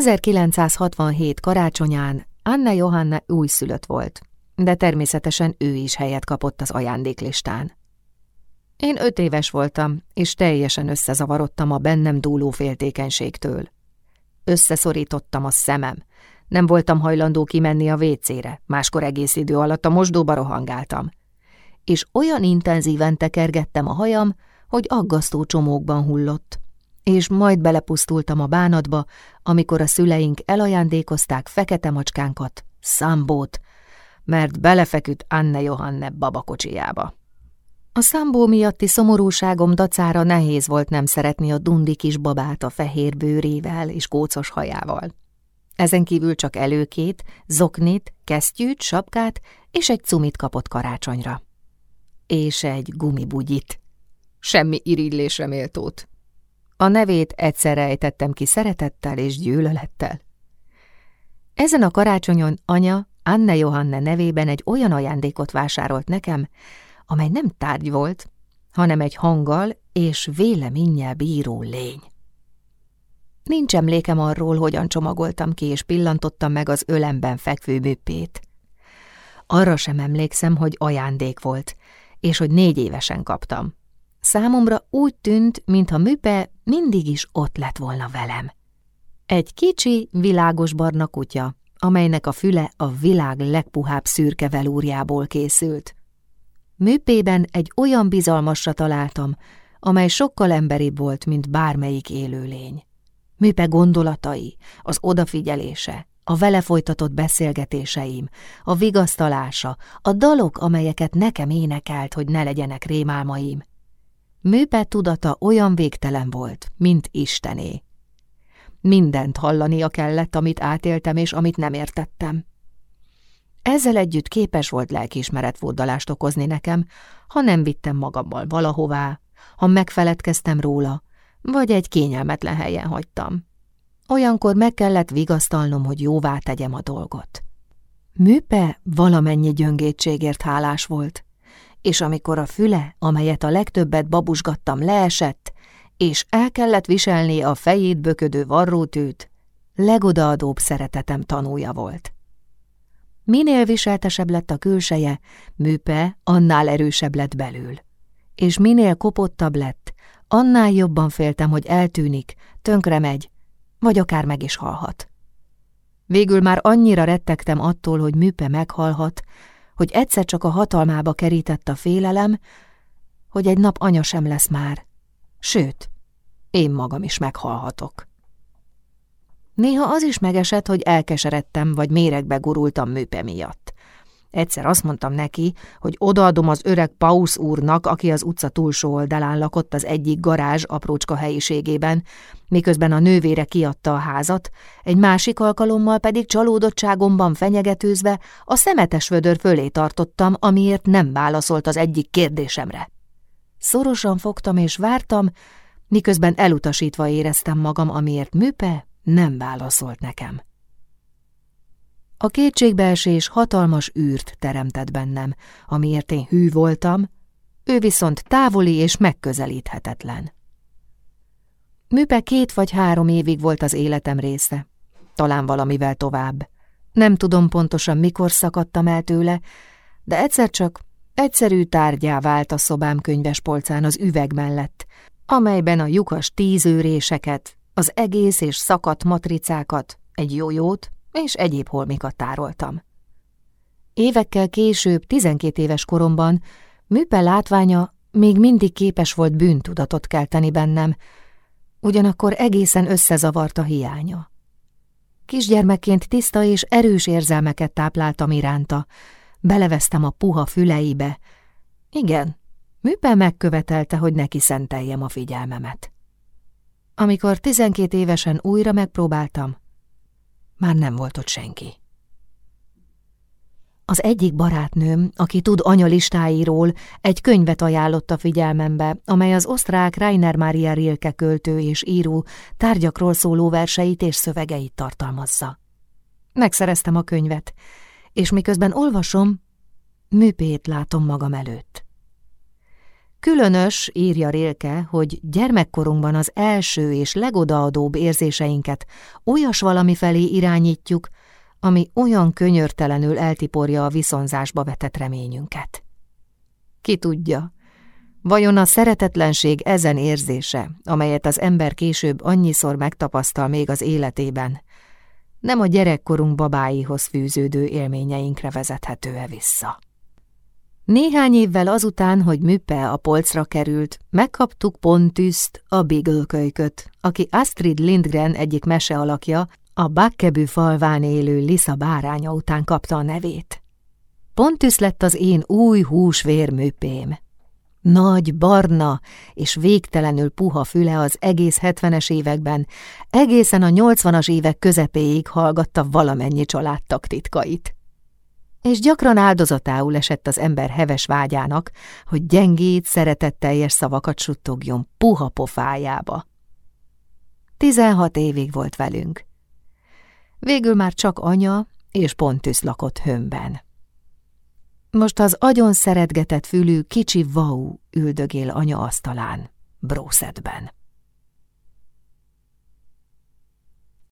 1967 karácsonyán Anna Johanna újszülött volt, de természetesen ő is helyet kapott az ajándéklistán. Én öt éves voltam, és teljesen összezavarodtam a bennem dúló féltékenységtől. Összeszorítottam a szemem. Nem voltam hajlandó kimenni a vécére, máskor egész idő alatt a mosdóba rohangáltam. És olyan intenzíven tekergettem a hajam, hogy aggasztó csomókban hullott. És majd belepusztultam a bánatba, amikor a szüleink elajándékozták fekete macskánkat, Szambót, mert belefeküdt Anne Johanne babakocsijába. A szambó miatti szomorúságom dacára nehéz volt nem szeretni a dundi kis babát a fehér bőrével és kócos hajával. Ezen kívül csak előkét, zoknit, kesztyűt, sapkát és egy cumit kapott karácsonyra. És egy gumibugyit. Semmi irigylésre méltót. A nevét egyszerre ejtettem ki szeretettel és gyűlölettel. Ezen a karácsonyon anya Anne Johanne nevében egy olyan ajándékot vásárolt nekem, amely nem tárgy volt, hanem egy hanggal és véleménnyel bíró lény. Nincs emlékem arról, hogyan csomagoltam ki és pillantottam meg az ölemben fekvő műpét. Arra sem emlékszem, hogy ajándék volt, és hogy négy évesen kaptam. Számomra úgy tűnt, mintha műpe mindig is ott lett volna velem. Egy kicsi, világos barna kutya, amelynek a füle a világ legpuhább szürke velúrjából készült. Műpében egy olyan bizalmasra találtam, amely sokkal emberibb volt, mint bármelyik élőlény. Műpe gondolatai, az odafigyelése, a vele folytatott beszélgetéseim, a vigasztalása, a dalok, amelyeket nekem énekelt, hogy ne legyenek rémálmaim. Műpe tudata olyan végtelen volt, mint Istené. Mindent hallania kellett, amit átéltem és amit nem értettem. Ezzel együtt képes volt lelkiismeret furdalást okozni nekem, ha nem vittem magammal valahová, ha megfeledkeztem róla, vagy egy kényelmetlen helyen hagytam. Olyankor meg kellett vigasztalnom, hogy jóvá tegyem a dolgot. Műpe valamennyi gyöngétségért hálás volt, és amikor a füle, amelyet a legtöbbet babusgattam, leesett, és el kellett viselni a fejét böködő varrótűt, legodaadóbb szeretetem tanúja volt. Minél viseltesebb lett a külseje, műpe annál erősebb lett belül. És minél kopottabb lett, annál jobban féltem, hogy eltűnik, tönkre megy, vagy akár meg is halhat. Végül már annyira rettegtem attól, hogy műpe meghalhat, hogy egyszer csak a hatalmába kerített a félelem, hogy egy nap anya sem lesz már. Sőt, én magam is meghalhatok. Néha az is megesett, hogy elkeseredtem, vagy méregbe gurultam műpe miatt. Egyszer azt mondtam neki, hogy odaadom az öreg Pausz úrnak, aki az utca túlsó oldalán lakott az egyik garázs aprócska helyiségében, miközben a nővére kiadta a házat, egy másik alkalommal pedig csalódottságomban fenyegetőzve a szemetes vödör fölé tartottam, amiért nem válaszolt az egyik kérdésemre. Szorosan fogtam és vártam, miközben elutasítva éreztem magam, amiért műpe nem válaszolt nekem. A kétségbeesés hatalmas űrt teremtett bennem, amiért én hű voltam, ő viszont távoli és megközelíthetetlen. Műpe két vagy három évig volt az életem része, talán valamivel tovább. Nem tudom pontosan, mikor szakadtam el tőle, de egyszer csak egyszerű tárgyá vált a szobám könyvespolcán az üveg mellett, amelyben a lyukas tízőréseket, az egész és szakadt matricákat, egy jójót és egyéb holmikat tároltam. Évekkel később, tizenkét éves koromban, műpe látványa még mindig képes volt bűntudatot kelteni bennem, ugyanakkor egészen összezavart a hiánya. Kisgyermekként tiszta és erős érzelmeket tápláltam iránta, belevesztem a puha füleibe. Igen, műpe megkövetelte, hogy neki szenteljem a figyelmemet. Amikor tizenkét évesen újra megpróbáltam, már nem volt ott senki. Az egyik barátnőm, aki tud anyalistáiról, egy könyvet ajánlott a figyelmembe, amely az osztrák Rainer Maria Rilke költő és író tárgyakról szóló verseit és szövegeit tartalmazza. Megszereztem a könyvet, és miközben olvasom, műpét látom magam előtt. Különös, írja Rélke, hogy gyermekkorunkban az első és legodaadóbb érzéseinket olyas valami felé irányítjuk, ami olyan könyörtelenül eltiporja a viszonzásba vetett reményünket. Ki tudja, vajon a szeretetlenség ezen érzése, amelyet az ember később annyiszor megtapasztal még az életében, nem a gyerekkorunk babáihoz fűződő élményeinkre vezethető-e vissza. Néhány évvel azután, hogy Müppe a polcra került, megkaptuk Pontüszt, a Beagle-kölyköt, aki Astrid Lindgren egyik mese alakja, a Bakkebű falván élő Lisa báránya után kapta a nevét. Pontüsz lett az én új húsvér műpém. Nagy, barna és végtelenül puha füle az egész hetvenes években, egészen a nyolcvanas évek közepéig hallgatta valamennyi családtak titkait. És gyakran áldozatául esett az ember heves vágyának, hogy gyengét, szeretetteljes szavakat suttogjon puha pofájába. Tizenhat évig volt velünk. Végül már csak anya és Pontus lakott hömben. Most az agyon szeretgetett fülű kicsi vau üldögél anya asztalán, brószedben.